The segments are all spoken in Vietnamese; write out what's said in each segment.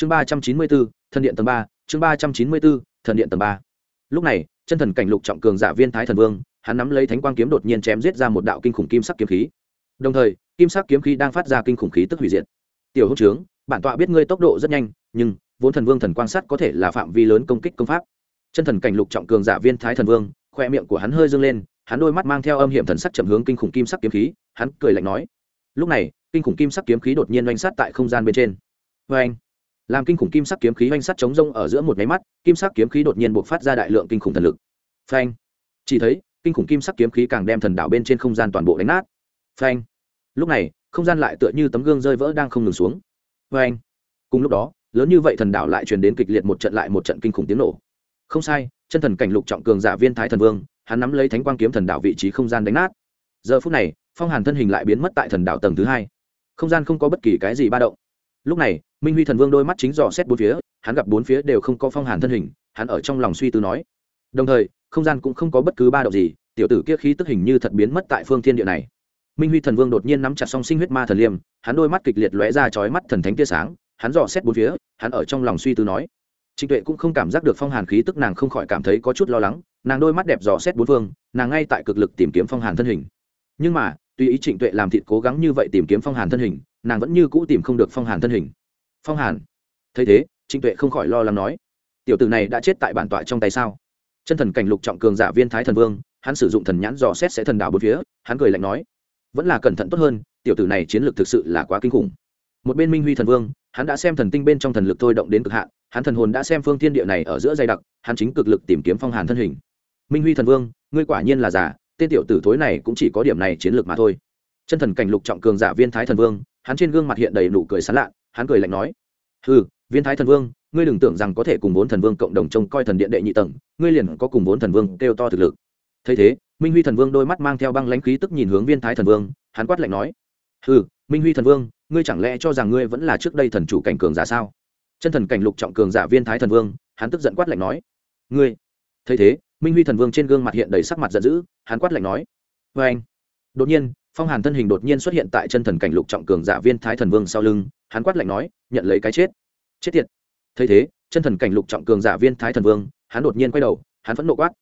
chương ba trăm chín mươi bốn thần điện tầng ba, chương ba trăm chín mươi bốn thần điện tầng ba. Lúc này, chân thần cảnh lục trọng cường giả viên thái thần vương, hắn nắm lấy thánh quang kiếm đột nhiên chém giết ra một đạo kinh khủng kim sắc kiếm khí. Đồng thời, kim sắc kiếm khí đang phát ra kinh khủng khí tức hủy diệt. Tiểu Hỗn trướng, bản tọa biết ngươi tốc độ rất nhanh, nhưng vốn thần vương thần quan sát có thể là phạm vi lớn công kích công pháp. Chân thần cảnh lục trọng cường giả viên thái thần vương, khoe miệng của hắn hơi dâng lên, hắn đôi mắt mang theo âm hiểm thần sắc chậm hướng kinh khủng kim sắc kiếm khí, hắn cười lạnh nói. Lúc này, kinh khủng kim sắc kiếm khí đột nhiên oanh sát tại không gian bên trên. Vê anh làm kinh khủng kim sắc kiếm khí oanh sắt chống rông ở giữa một máy mắt, kim sắc kiếm khí đột nhiên buộc phát ra đại lượng kinh khủng thần lực. Phanh. Chỉ thấy, kinh khủng kim sắc kiếm khí càng đem thần đạo bên trên không gian toàn bộ đánh nát. Phanh. Lúc này, không gian lại tựa như tấm gương rơi vỡ đang không ngừng xuống. Phanh. Cùng lúc đó, lớn như vậy thần đạo lại truyền đến kịch liệt một trận lại một trận kinh khủng tiếng nổ. Không sai, chân thần cảnh lục trọng cường giả viên thái thần vương, hắn nắm lấy thánh quang kiếm thần đạo vị trí không gian đánh nát. Giờ phút này, phong hàn thân hình lại biến mất tại thần đạo tầng thứ hai. Không gian không có bất kỳ cái gì ba động lúc này, minh huy thần vương đôi mắt chính dò xét bốn phía, hắn gặp bốn phía đều không có phong hàn thân hình, hắn ở trong lòng suy tư nói. Đồng thời, không gian cũng không có bất cứ ba động gì, tiểu tử kia khí tức hình như thật biến mất tại phương thiên địa này. Minh huy thần vương đột nhiên nắm chặt song sinh huyết ma thần liêm hắn đôi mắt kịch liệt lóe ra chói mắt thần thánh tia sáng, hắn dò xét bốn phía, hắn ở trong lòng suy tư nói. Trịnh tuệ cũng không cảm giác được phong hàn khí tức nàng không khỏi cảm thấy có chút lo lắng, nàng đôi mắt đẹp dò xét bốn phương, nàng ngay tại cực lực tìm kiếm phong hàn thân hình. Nhưng mà tuy ý trịnh tuệ làm thịt cố gắng như vậy tìm kiếm phong hàn thân hình, nàng vẫn như cũ tìm không được phong hàn thân hình. Phong hàn? Thấy thế, trịnh tuệ không khỏi lo lắng nói, tiểu tử này đã chết tại bản tọa trong tay sao? Chân thần cảnh lục trọng cường giả viên thái thần vương, hắn sử dụng thần nhãn dò xét sẽ thần đảo bốn phía, hắn cười lạnh nói, vẫn là cẩn thận tốt hơn, tiểu tử này chiến lược thực sự là quá kinh khủng. Một bên minh huy thần vương, hắn đã xem thần tinh bên trong thần lực thôi động đến cực hạn, hắn thần hồn đã xem phương thiên địa này ở giữa dày đặc, hắn chính cực lực tìm kiếm phong hàn thân hình. Minh huy thần vương, ngươi quả nhiên là giả tên tiểu tử thối này cũng chỉ có điểm này chiến lược mà thôi. Chân thần cảnh lục trọng cường giả viên thái thần vương, hắn trên gương mặt hiện đầy nụ cười sán lạ hắn cười lạnh nói ừ viên thái thần vương, ngươi đừng tưởng rằng có thể cùng vốn thần vương cộng đồng trông coi thần điện đệ nhị tầng, ngươi liền có cùng vốn thần vương kêu to thực lực. Thấy thế, minh huy thần vương đôi mắt mang theo băng lãnh khí tức nhìn hướng viên thái thần vương, hắn quát lạnh nói ừ minh huy thần vương, ngươi chẳng lẽ cho rằng ngươi vẫn là trước đây thần chủ cảnh cường giả sao? Chân thần cảnh lục trọng cường giả viên thái thần vương, hắn tức giận quát lạnh nói, ngươi? Thấy thế, minh huy thần vương trên gương mặt hiện đầy sắc mặt giận dữ hắn quát lạnh nói vê anh. Đột nhiên, phong hàn thân hình đột nhiên xuất hiện tại chân thần cảnh lục trọng cường giả viên thái thần vương sau lưng, hắn quát lạnh nói, nhận lấy cái chết. Chết tiệt. Thấy thế, chân thần cảnh lục trọng cường giả viên thái thần vương, hắn đột nhiên quay đầu, hắn phẫn nộ quát.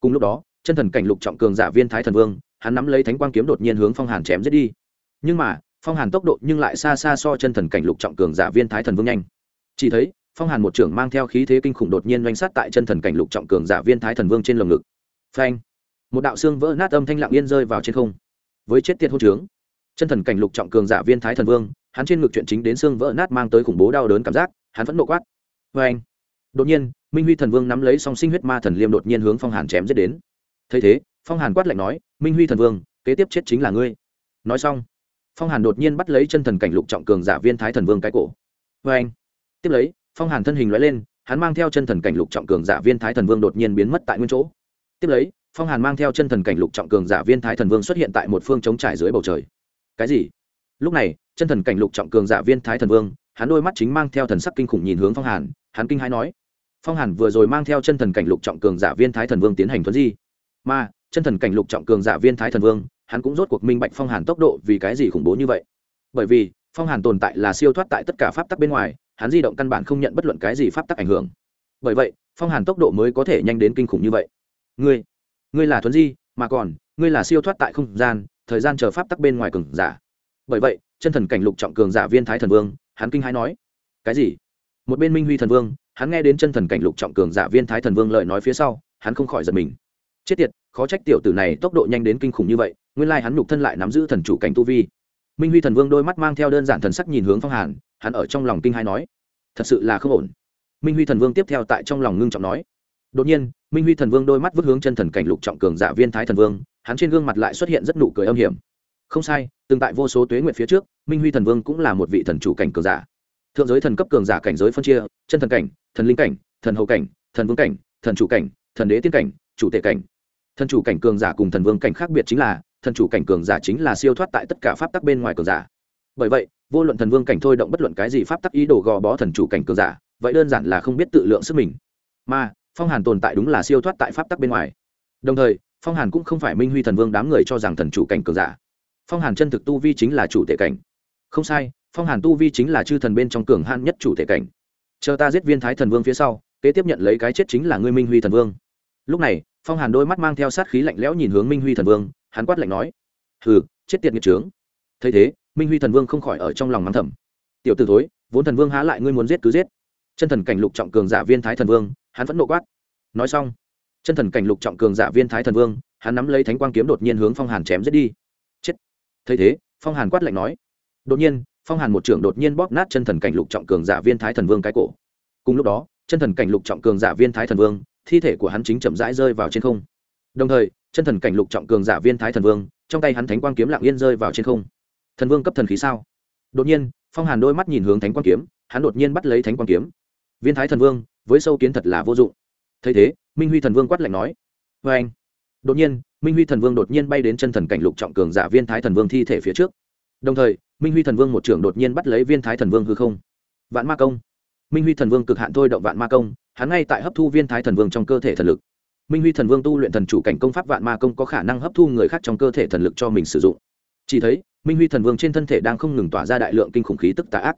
Cùng lúc đó, chân thần cảnh lục trọng cường giả viên thái thần vương, hắn nắm lấy thánh quang kiếm đột nhiên hướng phong hàn chém giết đi. Nhưng mà, phong hàn tốc độ nhưng lại xa xa so chân thần cảnh lục trọng cường giả viên thái thần vương nhanh. Chỉ thấy, phong hàn một trưởng mang theo khí thế kinh khủng đột nhiên doanh sát tại chân thần cảnh lục trọng cường giả viên thái thần vương trên lồng ngực. Phanh! Một đạo xương vỡ nát âm thanh lặng yên rơi vào trên không. Với chết tiệt hôn trướng, chân thần cảnh lục trọng cường giả viên thái thần vương, hắn trên ngực chuyện chính đến xương vỡ nát mang tới khủng bố đau đớn cảm giác, hắn vẫn nộ quát. Phanh đột nhiên, minh huy thần vương nắm lấy song sinh huyết ma thần liêm đột nhiên hướng phong hàn chém giết đến. Thấy thế, phong hàn quát lạnh nói, minh huy thần vương, kế tiếp chết chính là ngươi. Nói xong, phong hàn đột nhiên bắt lấy chân thần cảnh lục trọng cường giả viên thái thần vương cái cổ. Vê anh, tiếp lấy, phong hàn thân hình loại lên, hắn mang theo chân thần cảnh lục trọng cường giả viên thái thần vương đột nhiên biến mất tại nguyên chỗ. Tiếp lấy phong hàn mang theo chân thần cảnh lục trọng cường giả viên thái thần vương xuất hiện tại một phương chống trải dưới bầu trời. Cái gì? Lúc này, chân thần cảnh lục trọng cường giả viên thái thần vương, hắn đôi mắt chính mang theo thần sắc kinh khủng nhìn hướng phong hàn, hắn kinh hãi nói, phong hàn vừa rồi mang theo chân thần cảnh lục trọng cường giả viên thái thần vương tiến hành thuấn di, mà chân thần cảnh lục trọng cường giả viên thái thần vương, hắn cũng rốt cuộc minh bạch phong hàn tốc độ vì cái gì khủng bố như vậy. Bởi vì, phong hàn tồn tại là siêu thoát tại tất cả pháp tắc bên ngoài, hắn di động căn bản không nhận bất luận cái gì pháp tắc ảnh hưởng. Bởi vậy, phong hàn tốc độ mới có thể nhanh đến kinh khủng như vậy. Ngươi ngươi là thuấn di, mà còn, ngươi là siêu thoát tại không gian, thời gian chờ pháp tắc bên ngoài cường giả. Bởi vậy, chân thần cảnh lục trọng cường giả viên thái thần vương, hắn kinh hãi nói, cái gì? Một bên minh huy thần vương, hắn nghe đến chân thần cảnh lục trọng cường giả viên thái thần vương lời nói phía sau, hắn không khỏi giật mình. Chết tiệt, khó trách tiểu tử này tốc độ nhanh đến kinh khủng như vậy, nguyên lai hắn nhục thân lại nắm giữ thần chủ cảnh tu vi. Minh huy thần vương đôi mắt mang theo đơn giản thần sắc nhìn hướng phong hàn, hắn ở trong lòng kinh hai nói, thật sự là không ổn. Minh huy thần vương tiếp theo tại trong lòng ngưng trọng nói đột nhiên, minh huy thần vương đôi mắt vứt hướng chân thần cảnh lục trọng cường giả viên thái thần vương, hắn trên gương mặt lại xuất hiện rất nụ cười âm hiểm. Không sai, từng tại vô số tuế nguyện phía trước, minh huy thần vương cũng là một vị thần chủ cảnh cường giả. Thượng giới thần cấp cường giả cảnh giới phân chia, chân thần cảnh, thần linh cảnh, thần hậu cảnh, thần vương cảnh, thần chủ cảnh, thần đế tiên cảnh, chủ tệ cảnh. Thần chủ cảnh cường giả cùng thần vương cảnh khác biệt chính là, thần chủ cảnh cường giả chính là siêu thoát tại tất cả pháp tắc bên ngoài cường giả. Bởi vậy, vô luận thần vương cảnh thôi động bất luận cái gì pháp tắc ý đồ gò bó thần chủ cảnh cường giả, vậy đơn giản là không biết tự lượng sức mình. Mà phong hàn tồn tại đúng là siêu thoát tại pháp tắc bên ngoài đồng thời phong hàn cũng không phải minh huy thần vương đám người cho rằng thần chủ cảnh cường giả phong hàn chân thực tu vi chính là chủ thể cảnh không sai phong hàn tu vi chính là chư thần bên trong cường hạn nhất chủ thể cảnh chờ ta giết viên thái thần vương phía sau kế tiếp nhận lấy cái chết chính là ngươi minh huy thần vương lúc này phong hàn đôi mắt mang theo sát khí lạnh lẽo nhìn hướng minh huy thần vương hắn quát lạnh nói hừ chết tiệt nghiệt trướng thấy thế minh huy thần vương không khỏi ở trong lòng mắng thầm tiểu t ử thối vốn thần vương há lại ngươi muốn giết cứ giết chân thần cảnh lục trọng cường giả viên thái thần vương, hắn vẫn nộ quát. Nói xong, chân thần cảnh lục trọng cường giả viên thái thần vương, hắn nắm lấy thánh quang kiếm đột nhiên hướng phong hàn chém giết đi. Chết. Thấy thế, phong hàn quát lạnh nói. Đột nhiên, phong hàn một trưởng đột nhiên bóp nát chân thần cảnh lục trọng cường giả viên thái thần vương cái cổ. Cùng lúc đó, chân thần cảnh lục trọng cường giả viên thái thần vương, thi thể của hắn chính chậm rãi rơi vào trên không. Đồng thời, chân thần cảnh lục trọng cường giả viên thái thần vương, trong tay hắn thánh quang kiếm lặng yên rơi vào trên không. Thần vương cấp thần khí sao? Đột nhiên, phong hàn đôi mắt nhìn hướng thánh quang kiếm, hắn đột nhiên bắt lấy thánh quang kiếm viên thái thần vương, với sâu kiến thật là vô dụng. Thấy thế, minh huy thần vương quát lạnh nói vê anh. Đột nhiên, minh huy thần vương đột nhiên bay đến chân thần cảnh lục trọng cường giả viên thái thần vương thi thể phía trước. Đồng thời, minh huy thần vương một trưởng đột nhiên bắt lấy viên thái thần vương hư không. Vạn ma công. Minh huy thần vương cực hạn thôi động vạn ma công, hắn ngay tại hấp thu viên thái thần vương trong cơ thể thần lực. Minh huy thần vương tu luyện thần chủ cảnh công pháp vạn ma công có khả năng hấp thu người khác trong cơ thể thần lực cho mình sử dụng. Chỉ thấy, minh huy thần vương trên thân thể đang không ngừng tỏa ra đại lượng kinh khủng khí tức tà ác.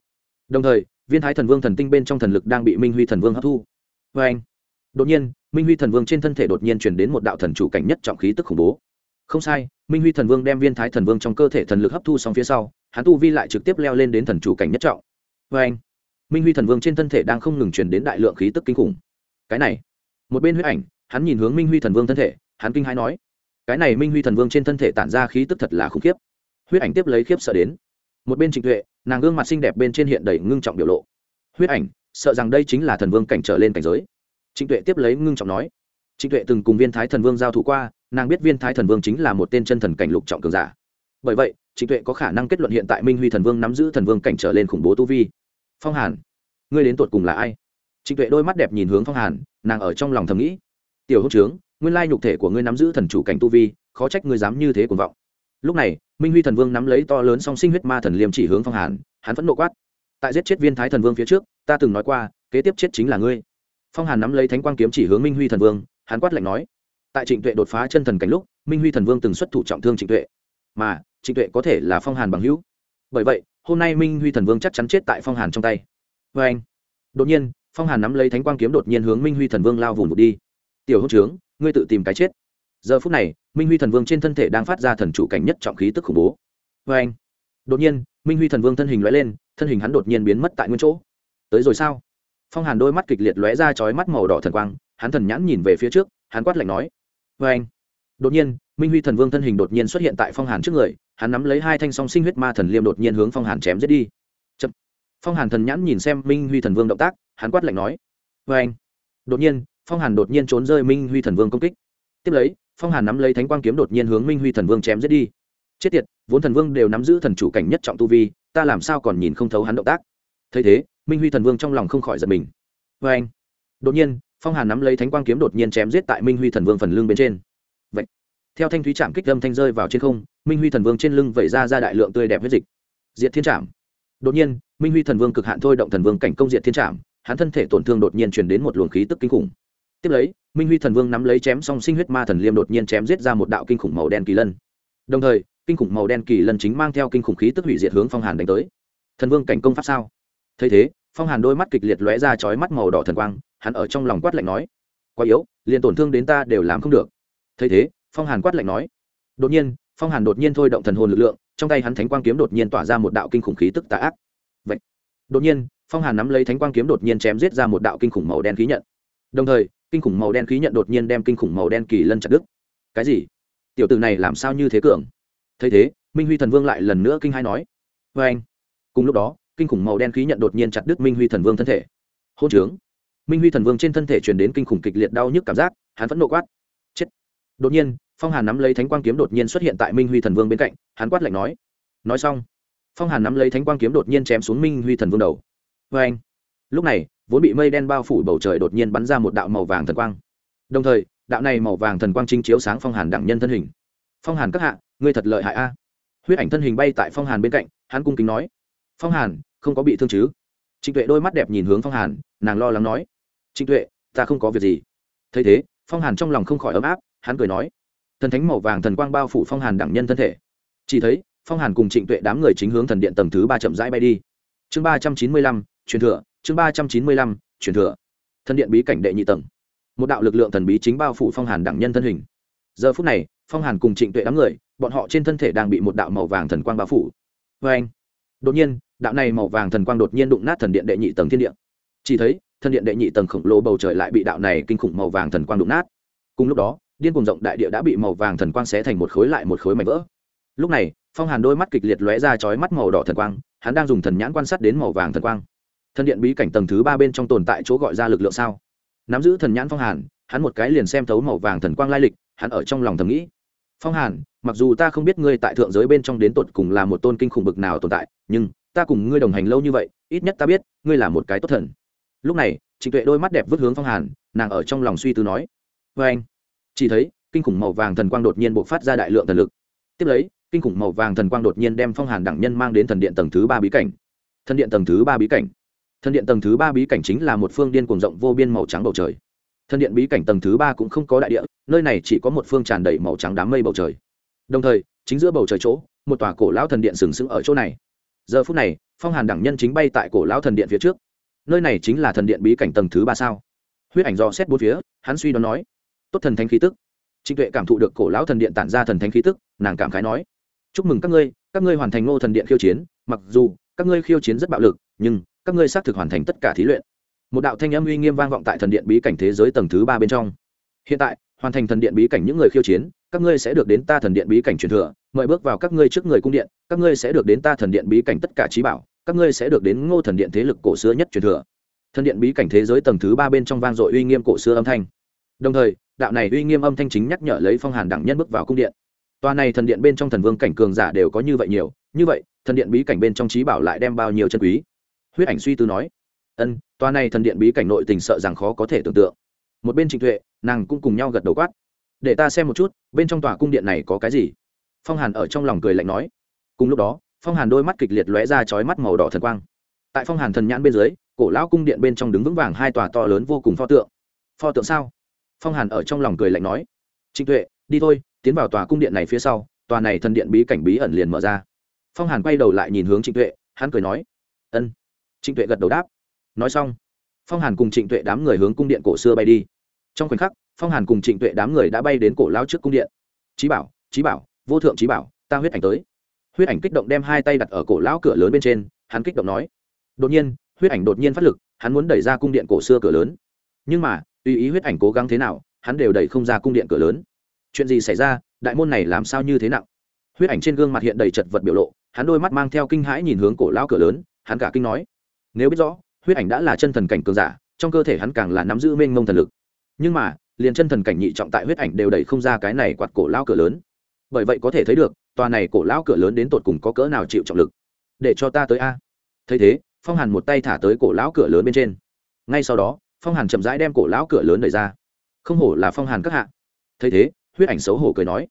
Đồng thời viên thái thần vương thần tinh bên trong thần lực đang bị minh huy thần vương hấp thu. Vê anh, đột nhiên, minh huy thần vương trên thân thể đột nhiên chuyển đến một đạo thần chủ cảnh nhất trọng khí tức khủng bố. Không sai, minh huy thần vương đem viên thái thần vương trong cơ thể thần lực hấp thu xong phía sau, hắn tu vi lại trực tiếp leo lên đến thần chủ cảnh nhất trọng. Vê anh, minh huy thần vương trên thân thể đang không ngừng chuyển đến đại lượng khí tức kinh khủng. Cái này, một bên huyết ảnh, hắn nhìn hướng minh huy thần vương thân thể, hắn kinh hãi nói, cái này minh huy thần vương trên thân thể tản ra khí tức thật là khủng khiếp. Huyết ảnh tiếp lấy khiếp sợ đến một bên trịnh tuệ, nàng gương mặt xinh đẹp bên trên hiện đầy ngưng trọng biểu lộ. Huyết ảnh, sợ rằng đây chính là thần vương cảnh trở lên cảnh giới. Trịnh tuệ tiếp lấy ngưng trọng nói. Trịnh tuệ từng cùng viên thái thần vương giao thủ qua, nàng biết viên thái thần vương chính là một tên chân thần cảnh lục trọng cường giả. Bởi vậy, trịnh tuệ có khả năng kết luận hiện tại minh huy thần vương nắm giữ thần vương cảnh trở lên khủng bố tu vi. Phong hàn, ngươi đến tột cùng là ai? Trịnh tuệ đôi mắt đẹp nhìn hướng phong hàn, nàng ở trong lòng thầm nghĩ. Tiểu hữu trướng, nguyên lai nhục thể của ngươi nắm giữ thần chủ cảnh tu vi, khó trách ngươi dám như thế cuồng vọng. Lúc này minh huy thần vương nắm lấy to lớn song sinh huyết ma thần liêm chỉ hướng phong hàn, hắn vẫn nộ quát. Tại giết chết viên thái thần vương phía trước, ta từng nói qua, kế tiếp chết chính là ngươi. Phong hàn nắm lấy thánh quang kiếm chỉ hướng minh huy thần vương, hắn quát lạnh nói. Tại trịnh tuệ đột phá chân thần cảnh lúc, minh huy thần vương từng xuất thủ trọng thương trịnh tuệ. Mà, trịnh tuệ có thể là phong hàn bằng hữu. Bởi vậy, hôm nay minh huy thần vương chắc chắn chết tại phong hàn trong tay. Vê anh, đột nhiên, phong hàn nắm lấy thánh quang kiếm đột nhiên hướng minh huy thần vương lao vùng vụt đi. Tiểu hốt trướng, ngươi tự tìm cái chết giờ phút này, minh huy thần vương trên thân thể đang phát ra thần chủ cảnh nhất trọng khí tức khủng bố. Vê anh, đột nhiên, minh huy thần vương thân hình lóe lên, thân hình hắn đột nhiên biến mất tại nguyên chỗ. Tới rồi sao? Phong hàn đôi mắt kịch liệt lóe ra chói mắt màu đỏ thần quang, hắn thần nhãn nhìn về phía trước, hắn quát lạnh nói vê anh. Đột nhiên, minh huy thần vương thân hình đột nhiên xuất hiện tại phong hàn trước người, hắn nắm lấy hai thanh song sinh huyết ma thần liêm đột nhiên hướng phong hàn chém giết đi. Chậm. phong hàn thần nhãn nhìn xem minh huy thần vương động tác, hắn quát lạnh nói vê anh. Đột nhiên, phong hàn đột nhiên trốn rơi minh huy thần vương công kích. Tiếp lấy phong hàn nắm lấy thánh quang kiếm đột nhiên hướng minh huy thần vương chém giết đi chết tiệt vốn thần vương đều nắm giữ thần chủ cảnh nhất trọng tu vi ta làm sao còn nhìn không thấu hắn động tác thấy thế minh huy thần vương trong lòng không khỏi giật mình vê anh đột nhiên phong hàn nắm lấy thánh quang kiếm đột nhiên chém giết tại minh huy thần vương phần lưng bên trên vậy, theo thanh thúy chạm kích lâm thanh rơi vào trên không minh huy thần vương trên lưng vẩy ra ra đại lượng tươi đẹp huyết dịch diệt thiên trạm đột nhiên minh huy thần vương cực hạn thôi động thần vương cảnh công diệt thiên trạm hắn thân thể tổn thương đột nhiên truyền đến một luồng khí tức kinh khủng tiếp lấy, minh huy thần vương nắm lấy chém song sinh huyết ma thần liêm đột nhiên chém giết ra một đạo kinh khủng màu đen kỳ lân. Đồng thời, kinh khủng màu đen kỳ lân chính mang theo kinh khủng khí tức hủy diệt hướng phong hàn đánh tới. Thần vương cảnh công pháp sao? Thấy thế, phong hàn đôi mắt kịch liệt lóe ra chói mắt màu đỏ thần quang, hắn ở trong lòng quát lạnh nói, quá yếu, liền tổn thương đến ta đều làm không được. Thấy thế, phong hàn quát lạnh nói, đột nhiên, phong hàn đột nhiên thôi động thần hồn lực lượng, trong tay hắn thánh quang kiếm đột nhiên tỏa ra một đạo kinh khủng khí tức tà ác. Vậy, đột nhiên, phong hàn nắm lấy thánh quang kiếm đột nhiên chém giết ra một đạo kinh khủng màu đen khí nhận. Đồng thời kinh khủng màu đen khí nhận đột nhiên đem kinh khủng màu đen kỳ lân chặt đứt. Cái gì? Tiểu tử này làm sao như thế cường? Thấy thế, minh huy thần vương lại lần nữa kinh hai nói. Vê anh. Cùng lúc đó, kinh khủng màu đen khí nhận đột nhiên chặt đứt minh huy thần vương thân thể. Hôn trướng. Minh huy thần vương trên thân thể truyền đến kinh khủng kịch liệt đau nhức cảm giác, hắn vẫn nộ quát. Chết. Đột nhiên, phong hàn nắm lấy thánh quang kiếm đột nhiên xuất hiện tại minh huy thần vương bên cạnh, hắn quát lạnh nói. Nói xong, phong hàn nắm lấy thánh quang kiếm đột nhiên chém xuống minh huy thần vương đầu. Vê anh. Lúc này vốn bị mây đen bao phủ bầu trời đột nhiên bắn ra một đạo màu vàng thần quang. Đồng thời, đạo này màu vàng thần quang trinh chiếu sáng phong hàn đẳng nhân thân hình. Phong hàn các hạ, ngươi thật lợi hại a. Huyết ảnh thân hình bay tại phong hàn bên cạnh, hắn cung kính nói. Phong hàn, không có bị thương chứ? Trịnh tuệ đôi mắt đẹp nhìn hướng phong hàn, nàng lo lắng nói. Trịnh tuệ, ta không có việc gì. Thấy thế, phong hàn trong lòng không khỏi ấm áp, hắn cười nói. Thần thánh màu vàng thần quang bao phủ phong hàn đẳng nhân thân thể. Chỉ thấy, phong hàn cùng trịnh tuệ đám người chính hướng thần điện tầng thứ ba chậm rãi bay đi. Chương ba trăm chín mươi lăm, truyền thừa chương ba trăm chín mươi lăm, truyền thừa. Thân điện bí cảnh đệ nhị tầng. Một đạo lực lượng thần bí chính bao phủ phong hàn đẳng nhân thân hình. Giờ phút này, phong hàn cùng trịnh tuệ đám người, bọn họ trên thân thể đang bị một đạo màu vàng thần quang bao phủ. Vê anh, đột nhiên, đạo này màu vàng thần quang đột nhiên đụng nát thần điện đệ nhị tầng thiên địa. Chỉ thấy, thần điện đệ nhị tầng khổng lồ bầu trời lại bị đạo này kinh khủng màu vàng thần quang đụng nát. Cùng lúc đó, điên cùng rộng đại địa đã bị màu vàng thần quang xé thành một khối lại một khối mảnh vỡ. Lúc này, phong hàn đôi mắt kịch liệt lóe ra chói mắt màu đỏ thần quang, hắn đang dùng thần nhãn quan sát đến màu vàng thần quang thần điện bí cảnh tầng thứ ba bên trong tồn tại chỗ gọi ra lực lượng sao? Nắm giữ thần nhãn phong hàn, hắn một cái liền xem thấu màu vàng thần quang lai lịch, hắn ở trong lòng thầm nghĩ. Phong hàn, mặc dù ta không biết ngươi tại thượng giới bên trong đến tột cùng là một tôn kinh khủng bực nào tồn tại, nhưng ta cùng ngươi đồng hành lâu như vậy, ít nhất ta biết, ngươi là một cái tốt thần. Lúc này, trịnh tuệ đôi mắt đẹp vứt hướng phong hàn, nàng ở trong lòng suy tư nói vê anh. Chỉ thấy, kinh khủng màu vàng thần quang đột nhiên bộc phát ra đại lượng thần lực. Tiếp lấy, kinh khủng màu vàng thần quang đột nhiên đem phong hàn đẳng nhân mang đến thần điện tầng thứ ba bí cảnh. Thần điện tầng thứ ba bí cảnh thần điện tầng thứ ba bí cảnh chính là một phương điên cuồng rộng vô biên màu trắng bầu trời. Thần điện bí cảnh tầng thứ ba cũng không có đại địa, nơi này chỉ có một phương tràn đầy màu trắng đám mây bầu trời. Đồng thời, chính giữa bầu trời chỗ, một tòa cổ lão thần điện sừng sững ở chỗ này. Giờ phút này, phong hàn đẳng nhân chính bay tại cổ lão thần điện phía trước. Nơi này chính là thần điện bí cảnh tầng thứ ba sao? Huyết ảnh do xét bốn phía, hắn suy đoán nói. Tốt thần thánh khí tức. Trịnh tuệ cảm thụ được cổ lão thần điện tản ra thần thánh khí tức, nàng cảm khái nói. Chúc mừng các ngươi các ngươi hoàn thành ngô thần điện khiêu chiến, mặc dù các ngươi khiêu chiến rất bạo lực, nhưng các ngươi xác thực hoàn thành tất cả thí luyện. Một đạo thanh âm uy nghiêm vang vọng tại thần điện bí cảnh thế giới tầng thứ ba bên trong. Hiện tại, hoàn thành thần điện bí cảnh những người khiêu chiến, các ngươi sẽ được đến ta thần điện bí cảnh truyền thừa, mời bước vào các ngươi trước người cung điện, các ngươi sẽ được đến ta thần điện bí cảnh tất cả trí bảo, các ngươi sẽ được đến ngô thần điện thế lực cổ xưa nhất truyền thừa. Thần điện bí cảnh thế giới tầng thứ ba bên trong vang dội uy nghiêm cổ xưa âm thanh. Đồng thời, đạo này uy nghiêm âm thanh chính nhắc nhở lấy phong hàn đẳng nhân bước vào cung điện. Tòa này thần điện bên trong thần vương cảnh cường giả đều có như vậy nhiều, như vậy, thần điện bí cảnh bên trong trí bảo lại đem bao nhiêu chân quý huyết ảnh suy tư nói, ân, tòa này thần điện bí cảnh nội tình sợ rằng khó có thể tưởng tượng. Một bên trịnh tuệ, nàng cũng cùng nhau gật đầu quát, để ta xem một chút, bên trong tòa cung điện này có cái gì? Phong hàn ở trong lòng cười lạnh nói. Cùng lúc đó, phong hàn đôi mắt kịch liệt lóe ra chói mắt màu đỏ thần quang. Tại phong hàn thần nhãn bên dưới, cổ lão cung điện bên trong đứng vững vàng hai tòa to lớn vô cùng pho tượng. Pho tượng sao? Phong hàn ở trong lòng cười lạnh nói. Trịnh tuệ, đi thôi, tiến vào tòa cung điện này phía sau, tòa này thần điện bí cảnh bí ẩn liền mở ra. Phong hàn quay đầu lại nhìn hướng trịnh tuệ, hắn cười nói. Ân trịnh tuệ gật đầu đáp. Nói xong, phong hàn cùng trịnh tuệ đám người hướng cung điện cổ xưa bay đi. Trong khoảnh khắc, phong hàn cùng trịnh tuệ đám người đã bay đến cổ lao trước cung điện. Trí bảo trí bảo, vô thượng trí bảo, ta huyết ảnh tới. Huyết ảnh kích động đem hai tay đặt ở cổ lão cửa lớn bên trên, hắn kích động nói. Đột nhiên, huyết ảnh đột nhiên phát lực, hắn muốn đẩy ra cung điện cổ xưa cửa lớn. Nhưng mà, tùy ý huyết ảnh cố gắng thế nào, hắn đều đẩy không ra cung điện cửa lớn. Chuyện gì xảy ra, đại môn này làm sao như thế nặng? Huyết ảnh trên gương mặt hiện đầy chật vật biểu lộ, hắn đôi mắt mang theo kinh hãi nhìn hướng cổ lão cửa lớn, hắn cả kinh nói nếu biết rõ, huyết ảnh đã là chân thần cảnh cường giả, trong cơ thể hắn càng là nắm giữ mênh mông thần lực. Nhưng mà, liền chân thần cảnh nhị trọng tại huyết ảnh đều đẩy không ra cái này quạt cổ lao cửa lớn. Bởi vậy có thể thấy được, tòa này cổ lao cửa lớn đến tột cùng có cỡ nào chịu trọng lực. Để cho ta tới a. Thấy thế, phong hàn một tay thả tới cổ lão cửa lớn bên trên. Ngay sau đó, phong hàn chậm rãi đem cổ lão cửa lớn đẩy ra. Không hổ là phong hàn các hạ. Thấy thế, huyết ảnh xấu hổ cười nói.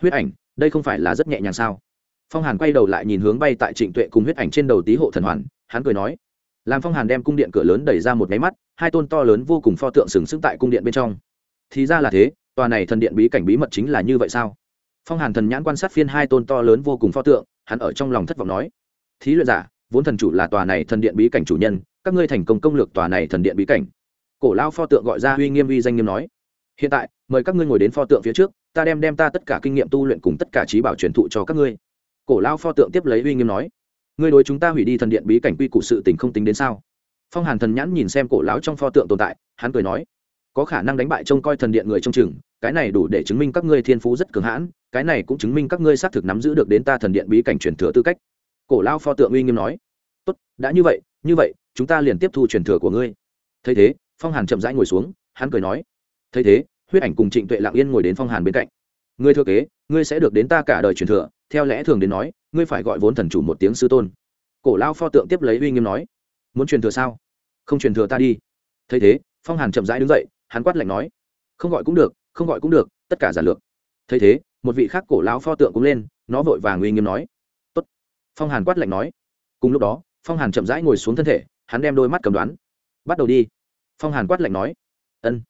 Huyết ảnh, đây không phải là rất nhẹ nhàng sao? Phong hàn quay đầu lại nhìn hướng bay tại trịnh tuệ cùng huyết ảnh trên đầu tý hộ thần hoàn, hắn cười nói làm phong hàn đem cung điện cửa lớn đẩy ra một máy mắt, hai tôn to lớn vô cùng pho tượng sừng sững tại cung điện bên trong. Thì ra là thế, tòa này thần điện bí cảnh bí mật chính là như vậy sao? Phong hàn thần nhãn quan sát phiên hai tôn to lớn vô cùng pho tượng, hắn ở trong lòng thất vọng nói, thí luyện giả, vốn thần chủ là tòa này thần điện bí cảnh chủ nhân, các ngươi thành công công lược tòa này thần điện bí cảnh. Cổ lao pho tượng gọi ra uy nghiêm uy danh nghiêm nói, hiện tại, mời các ngươi ngồi đến pho tượng phía trước, ta đem đem ta tất cả kinh nghiệm tu luyện cùng tất cả trí bảo truyền thụ cho các ngươi. Cổ lao pho tượng tiếp lấy uy nghiêm nói ngươi đối chúng ta hủy đi thần điện bí cảnh quy củ sự tình không tính đến sao? Phong hàn thần nhãn nhìn xem cổ lão trong pho tượng tồn tại, hắn cười nói, có khả năng đánh bại trông coi thần điện người trong chừng, cái này đủ để chứng minh các ngươi thiên phú rất cường hãn, cái này cũng chứng minh các ngươi xác thực nắm giữ được đến ta thần điện bí cảnh truyền thừa tư cách. Cổ lao pho tượng uy nghiêm nói, tốt, đã như vậy như vậy, chúng ta liền tiếp thu truyền thừa của ngươi. Thấy thế, phong hàn chậm rãi ngồi xuống, hắn cười nói, thấy thế, huyết ảnh cùng trịnh tuệ lạng yên ngồi đến phong hàn bên cạnh. Ngươi thừa kế, ngươi sẽ được đến ta cả đời truyền thừa, theo lẽ thường đến nói ngươi phải gọi vốn thần chủ một tiếng sư tôn. Cổ lao pho tượng tiếp lấy uy nghiêm nói, muốn truyền thừa sao? Không truyền thừa ta đi. Thấy thế, phong hàn chậm rãi đứng dậy, hắn quát lạnh nói, không gọi cũng được, không gọi cũng được, tất cả giả lược. Thấy thế, một vị khác cổ lão pho tượng cũng lên, nó vội vàng uy nghiêm nói, Tốt. phong hàn quát lạnh nói. Cùng lúc đó, phong hàn chậm rãi ngồi xuống thân thể, hắn đem đôi mắt cầm đoán. Bắt đầu đi. Phong hàn quát lạnh nói, ân.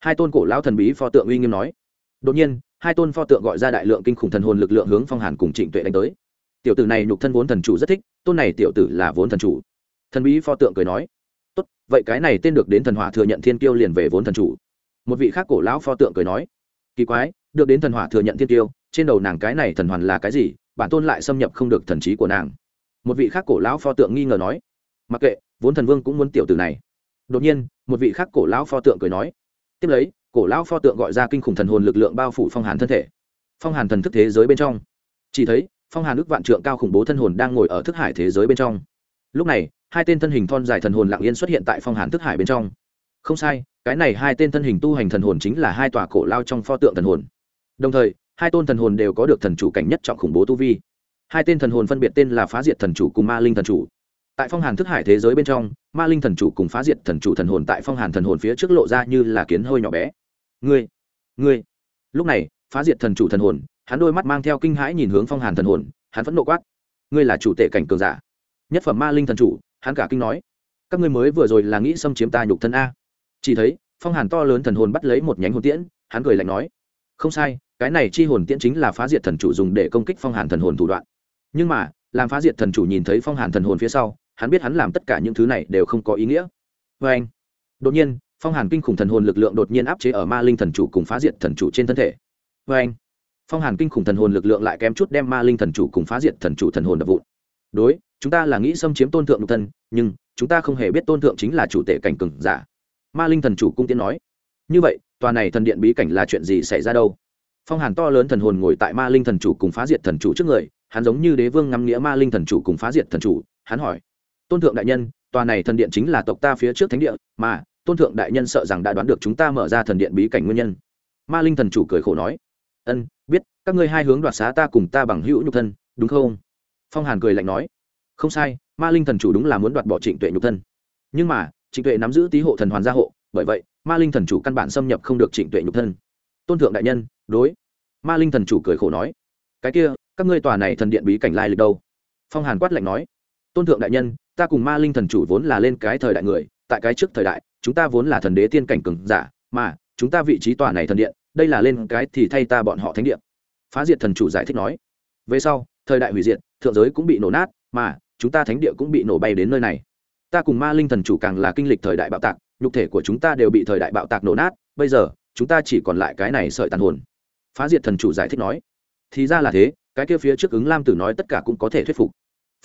Hai tôn cổ lão thần bí pho tượng uy nghiêm nói. Đột nhiên, hai tôn pho tượng gọi ra đại lượng kinh khủng thần hồn lực lượng hướng phong hàn cùng trịnh tuệ đánh tới tiểu tử này nhục thân vốn thần chủ rất thích, tôn này tiểu tử là vốn thần chủ. Thần bí pho tượng cười nói, tốt, vậy cái này tên được đến thần hỏa thừa nhận thiên kiêu liền về vốn thần chủ. Một vị khác cổ lão pho tượng cười nói, kỳ quái, được đến thần hỏa thừa nhận thiên kiêu, trên đầu nàng cái này thần hoàn là cái gì, bản tôn lại xâm nhập không được thần trí của nàng. Một vị khác cổ lão pho tượng nghi ngờ nói, mặc kệ, vốn thần vương cũng muốn tiểu tử này. Đột nhiên, một vị khác cổ lão pho tượng cười nói, tiếp lấy, cổ lão pho tượng gọi ra kinh khủng thần hồn lực lượng bao phủ phong hàn thân thể, phong hàn thần thức thế giới bên trong. Chỉ thấy phong hàn ước vạn trượng cao khủng bố thân hồn đang ngồi ở thức hải thế giới bên trong. Lúc này, hai tên thân hình thon dài thần hồn lặng yên xuất hiện tại phong hàn thức hải bên trong. Không sai, cái này hai tên thân hình tu hành thần hồn chính là hai tòa cổ lao trong pho tượng thần hồn. Đồng thời, hai tôn thần hồn đều có được thần chủ cảnh nhất trọng khủng bố tu vi. Hai tên thần hồn phân biệt tên là phá diệt thần chủ cùng ma linh thần chủ. Tại phong hàn thức hải thế giới bên trong, ma linh thần chủ cùng phá diệt thần chủ thần hồn tại phong hàn thần hồn phía trước lộ ra như là kiến hơi nhỏ bé. Ngươi ngươi. Lúc này, phá diệt thần chủ thần hồn hắn đôi mắt mang theo kinh hãi nhìn hướng phong hàn thần hồn, hắn vẫn nộ quát. Ngươi là chủ tệ cảnh cường giả. Nhất phẩm ma linh thần chủ, hắn cả kinh nói. Các ngươi mới vừa rồi là nghĩ xâm chiếm ta nhục thân a. Chỉ thấy, phong hàn to lớn thần hồn bắt lấy một nhánh hồn tiễn, hắn cười lạnh nói. Không sai, cái này chi hồn tiễn chính là phá diệt thần chủ dùng để công kích phong hàn thần hồn thủ đoạn. Nhưng mà, làm phá diệt thần chủ nhìn thấy phong hàn thần hồn phía sau, hắn biết hắn làm tất cả những thứ này đều không có ý nghĩa. Vê anh, đột nhiên, phong hàn kinh khủng thần hồn lực lượng đột nhiên áp chế ở ma linh thần chủ cùng phá diệt thần chủ trên thân thể. Vê anh phong hàn kinh khủng thần hồn lực lượng lại kém chút đem ma linh thần chủ cùng phá diệt thần chủ thần hồn đập vụn. Đối, chúng ta là nghĩ xâm chiếm tôn thượng nhục thân, nhưng chúng ta không hề biết tôn thượng chính là chủ tể cảnh cừng giả. Ma linh thần chủ cung tiến nói. Như vậy, tòa này thần điện bí cảnh là chuyện gì xảy ra đâu? Phong hàn to lớn thần hồn ngồi tại ma linh thần chủ cùng phá diệt thần chủ trước người, hắn giống như đế vương ngắm nghĩa ma linh thần chủ cùng phá diệt thần chủ, hắn hỏi. Tôn thượng đại nhân, tòa này thần điện chính là tộc ta phía trước thánh địa, mà tôn thượng đại nhân sợ rằng đã đoán được chúng ta mở ra thần điện bí cảnh nguyên nhân. Ma linh thần chủ cười khổ nói ân, biết, các ngươi hai hướng đoạt xá ta cùng ta bằng hữu nhục thân, đúng không? Phong hàn cười lạnh nói. Không sai, ma linh thần chủ đúng là muốn đoạt bỏ trịnh tuệ nhục thân. Nhưng mà, trịnh tuệ nắm giữ tý hộ thần hoàn gia hộ, bởi vậy, ma linh thần chủ căn bản xâm nhập không được trịnh tuệ nhục thân. Tôn thượng đại nhân, đối. Ma linh thần chủ cười khổ nói. Cái kia, các ngươi tòa này thần điện bí cảnh lai lịch đâu? Phong hàn quát lạnh nói. Tôn thượng đại nhân, ta cùng ma linh thần chủ vốn là lên cái thời đại người, tại cái trước thời đại, chúng ta vốn là thần đế tiên cảnh cường giả, mà, chúng ta vị trí tòa này thần điện đây là lên cái thì thay ta bọn họ thánh địa. Phá diệt thần chủ giải thích nói. Về sau, thời đại hủy diệt, thượng giới cũng bị nổ nát, mà chúng ta thánh địa cũng bị nổ bay đến nơi này. Ta cùng ma linh thần chủ càng là kinh lịch thời đại bạo tạc, nhục thể của chúng ta đều bị thời đại bạo tạc nổ nát, bây giờ, chúng ta chỉ còn lại cái này sợi tàn hồn. Phá diệt thần chủ giải thích nói. Thì ra là thế, cái kia phía trước ứng lam tử nói tất cả cũng có thể thuyết phục.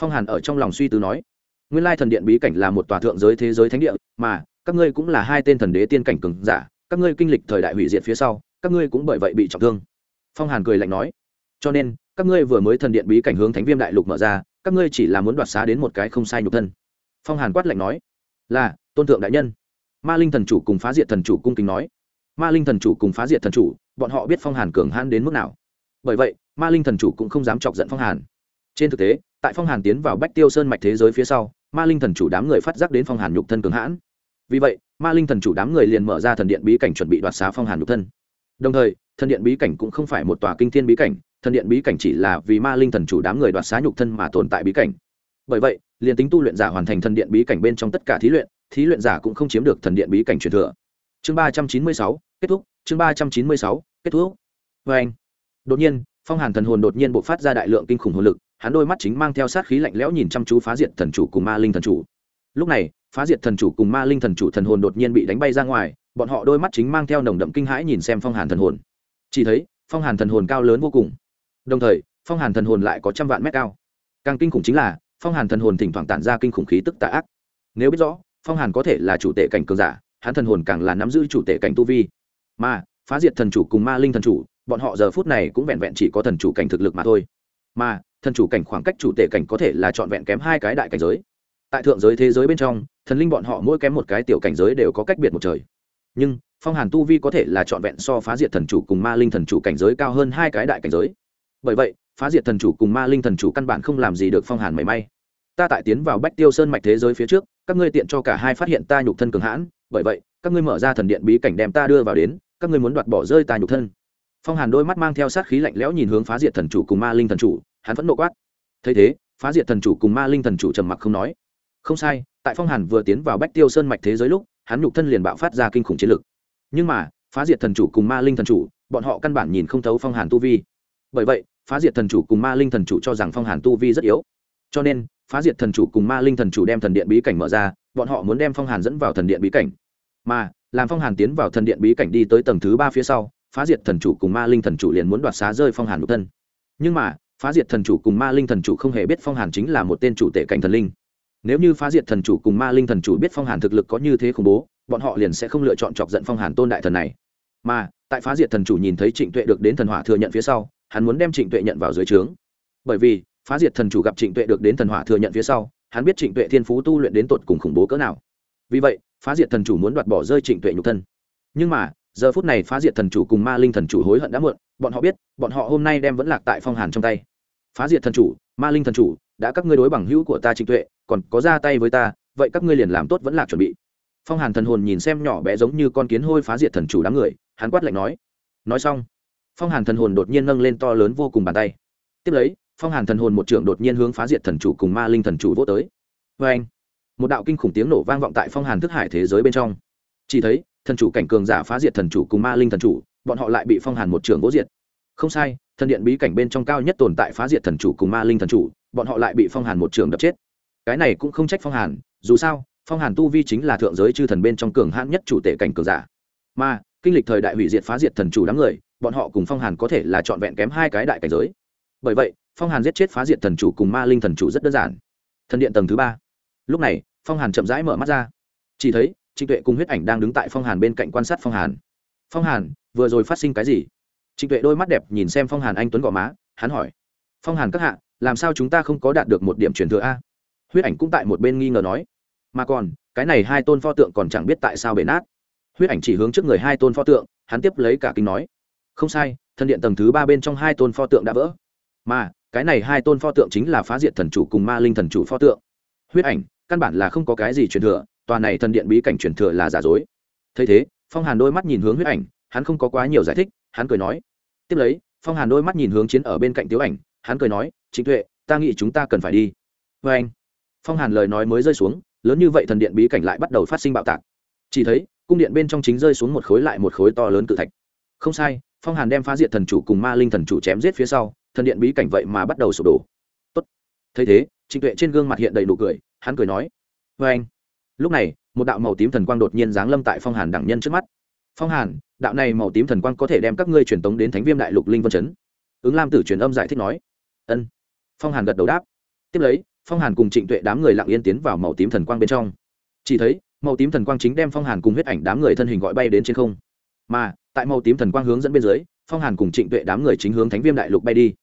Phong hàn ở trong lòng suy tư nói. Nguyên lai thần điện bí cảnh là một tòa thượng giới thế giới thánh địa, mà các ngươi cũng là hai tên thần đế tiên cảnh cường giả, các ngươi kinh lịch thời đại hủy diệt phía sau các ngươi cũng bởi vậy bị trọng thương. Phong hàn cười lạnh nói, cho nên, các ngươi vừa mới thần điện bí cảnh hướng thánh viêm đại lục mở ra, các ngươi chỉ là muốn đoạt xá đến một cái không sai nhục thân. Phong hàn quát lạnh nói, là, tôn thượng đại nhân. Ma linh thần chủ cùng phá diệt thần chủ cung kính nói. Ma linh thần chủ cùng phá diệt thần chủ, bọn họ biết phong hàn cường hãn đến mức nào. Bởi vậy, ma linh thần chủ cũng không dám chọc giận phong hàn. Trên thực tế, tại phong hàn tiến vào bách tiêu sơn mạch thế giới phía sau, ma linh thần chủ đám người phát giác đến phong hàn nhục thân cường hãn. Vì vậy, ma linh thần chủ đám người liền mở ra thần điện bí cảnh chuẩn bị đoạt xá phong hàn nhục thân đồng thời, thần điện bí cảnh cũng không phải một tòa kinh thiên bí cảnh, thần điện bí cảnh chỉ là vì ma linh thần chủ đám người đoạt xá nhục thân mà tồn tại bí cảnh. Bởi vậy, liền tính tu luyện giả hoàn thành thần điện bí cảnh bên trong tất cả thí luyện thí luyện giả cũng không chiếm được thần điện bí cảnh truyền thừa. Chương ba trăm chín mươi sáu, kết thúc. Chương ba trăm chín mươi sáu, kết thúc. Vê anh. Đột nhiên, phong hàn thần hồn đột nhiên b ộ c phát ra đại lượng kinh khủng hồn lực, hắn đôi mắt chính mang theo sát khí lạnh lẽo nhìn chăm chú phá diệt thần chủ cùng ma linh thần chủ. Lúc này, phá diệt thần chủ cùng ma linh thần chủ thần hồn đột nhiên bị đánh bay ra ngoài bọn họ đôi mắt chính mang theo nồng đậm kinh hãi nhìn xem phong hàn thần hồn. Chỉ thấy, phong hàn thần hồn cao lớn vô cùng. Đồng thời, phong hàn thần hồn lại có trăm vạn mét cao. Càng kinh khủng chính là, phong hàn thần hồn thỉnh thoảng tản ra kinh khủng khí tức tạ ác. Nếu biết rõ, phong hàn có thể là chủ tệ cảnh cường giả, hắn thần hồn càng là nắm giữ chủ tệ cảnh tu vi. Mà, phá diệt thần chủ cùng ma linh thần chủ, bọn họ giờ phút này cũng vẹn vẹn chỉ có thần chủ cảnh thực lực mà thôi. Mà, thần chủ cảnh khoảng cách chủ tệ cảnh có thể là trọn vẹn kém hai cái đại cảnh giới. Tại thượng giới thế giới bên trong, thần linh bọn họ mỗi kém một cái tiểu cảnh giới đều có cách biệt một trời nhưng phong hàn tu vi có thể là trọn vẹn so phá diệt thần chủ cùng ma linh thần chủ cảnh giới cao hơn hai cái đại cảnh giới bởi vậy phá diệt thần chủ cùng ma linh thần chủ căn bản không làm gì được phong hàn mảy may ta tại tiến vào bách tiêu sơn mạch thế giới phía trước các ngươi tiện cho cả hai phát hiện ta nhục thân cường hãn bởi vậy các ngươi mở ra thần điện bí cảnh đem ta đưa vào đến các ngươi muốn đoạt bỏ rơi ta nhục thân phong hàn đôi mắt mang theo sát khí lạnh lẽo nhìn hướng phá diệt thần chủ cùng ma linh thần chủ hắn vẫn nộ quát thấy thế phá diệt thần chủ cùng ma linh thần chủ trầm mặc không nói không sai tại phong hàn vừa tiến vào bách tiêu sơn mạch thế giới lúc hắn nhục thân liền bạo phát ra kinh khủng chiến lực. Nhưng mà, phá diệt thần chủ cùng ma linh thần chủ, bọn họ căn bản nhìn không thấu phong hàn tu vi. Bởi vậy, phá diệt thần chủ cùng ma linh thần chủ cho rằng phong hàn tu vi rất yếu. Cho nên, phá diệt thần chủ cùng ma linh thần chủ đem thần điện bí cảnh mở ra, bọn họ muốn đem phong hàn dẫn vào thần điện bí cảnh. Mà, làm phong hàn tiến vào thần điện bí cảnh đi tới tầng thứ ba phía sau, phá diệt thần chủ cùng ma linh thần chủ liền muốn đoạt xá rơi phong hàn nhục thân. Nhưng mà, phá diệt thần chủ cùng ma linh thần chủ không hề biết phong hàn chính là một tên chủ tể cảnh thần linh nếu như phá diệt thần chủ cùng ma linh thần chủ biết phong hàn thực lực có như thế khủng bố, bọn họ liền sẽ không lựa chọn chọc giận phong hàn tôn đại thần này. Mà, tại phá diệt thần chủ nhìn thấy trịnh tuệ được đến thần hỏa thừa nhận phía sau, hắn muốn đem trịnh tuệ nhận vào dưới trướng. Bởi vì, phá diệt thần chủ gặp trịnh tuệ được đến thần hỏa thừa nhận phía sau, hắn biết trịnh tuệ thiên phú tu luyện đến tột cùng khủng bố cỡ nào. Vì vậy, phá diệt thần chủ muốn đoạt bỏ rơi trịnh tuệ nhục thân. Nhưng mà, giờ phút này phá diệt thần chủ cùng ma linh thần chủ hối hận đã muộn, bọn họ biết, bọn họ hôm nay đem vẫn lạc tại phong hàn trong tay. Phá diệt thần chủ, ma linh thần chủ, đã các ngươi đối bằng hữu của ta trịnh tuệ còn có ra tay với ta, vậy các ngươi liền làm tốt vẫn là chuẩn bị. Phong hàn thần hồn nhìn xem nhỏ bé giống như con kiến hôi phá diệt thần chủ đám người, hắn quát lạnh nói. Nói xong, phong hàn thần hồn đột nhiên nâng lên to lớn vô cùng bàn tay. Tiếp lấy, phong hàn thần hồn một trưởng đột nhiên hướng phá diệt thần chủ cùng ma linh thần chủ vô tới. Vê anh, một đạo kinh khủng tiếng nổ vang vọng tại phong hàn thức hải thế giới bên trong. Chỉ thấy, thần chủ cảnh cường giả phá diệt thần chủ cùng ma linh thần chủ, bọn họ lại bị phong hàn một trưởng vô diệt. Không sai, thần điện bí cảnh bên trong cao nhất tồn tại phá diệt thần chủ cùng ma linh thần chủ, bọn họ lại bị phong hàn một trường đập chết cái này cũng không trách phong hàn, dù sao, phong hàn tu vi chính là thượng giới chư thần bên trong cường hãn nhất chủ tể cảnh cường giả. Mà, kinh lịch thời đại hủy diệt phá diệt thần chủ đám người, bọn họ cùng phong hàn có thể là trọn vẹn kém hai cái đại cảnh giới. Bởi vậy, phong hàn giết chết phá diệt thần chủ cùng ma linh thần chủ rất đơn giản. Thần điện tầng thứ ba. Lúc này, phong hàn chậm rãi mở mắt ra. Chỉ thấy, trịnh tuệ cùng huyết ảnh đang đứng tại phong hàn bên cạnh quan sát phong hàn. Phong hàn, vừa rồi phát sinh cái gì? Trịnh tuệ đôi mắt đẹp nhìn xem phong hàn anh tuấn gò má, hắn hỏi. Phong hàn các hạ, làm sao chúng ta không có đạt được một điểm truyền thừa a? Huyết ảnh cũng tại một bên nghi ngờ nói, mà còn, cái này hai tôn pho tượng còn chẳng biết tại sao bể nát. Huyết ảnh chỉ hướng trước người hai tôn pho tượng, hắn tiếp lấy cả kinh nói, không sai thân điện tầng thứ ba bên trong hai tôn pho tượng đã vỡ. Mà, cái này hai tôn pho tượng chính là phá diệt thần chủ cùng ma linh thần chủ pho tượng. Huyết ảnh, căn bản là không có cái gì truyền thừa, tòa này thần điện bí cảnh truyền thừa là giả dối. Thấy thế, phong hàn đôi mắt nhìn hướng huyết ảnh, hắn không có quá nhiều giải thích, hắn cười nói, tiếp lấy, phong hàn đôi mắt nhìn hướng chiến ở bên cạnh tiếu ảnh, hắn cười nói chính tuệ, ta nghĩ chúng ta cần phải đi. Vê anh phong hàn lời nói mới rơi xuống lớn như vậy thần điện bí cảnh lại bắt đầu phát sinh bạo tạc chỉ thấy cung điện bên trong chính rơi xuống một khối lại một khối to lớn cự thạch không sai phong hàn đem phá diệt thần chủ cùng ma linh thần chủ chém giết phía sau thần điện bí cảnh vậy mà bắt đầu sụp đổ tốt. thấy thế trịnh tuệ trên gương mặt hiện đầy nụ cười hắn cười nói vê anh lúc này một đạo màu tím thần quang đột nhiên giáng lâm tại phong hàn đẳng nhân trước mắt phong hàn đạo này màu tím thần quang có thể đem các ngươi truyền tống đến thánh viêm đại lục linh vân chấn ứng lam tử truyền âm giải thích nói ân phong hàn gật đầu đáp tiếp lấy phong hàn cùng trịnh tuệ đám người lặng yên tiến vào màu tím thần quang bên trong. Chỉ thấy, màu tím thần quang chính đem phong hàn cùng huyết ảnh đám người thân hình gọi bay đến trên không. Mà, tại màu tím thần quang hướng dẫn bên dưới, phong hàn cùng trịnh tuệ đám người chính hướng thánh viêm đại lục bay đi.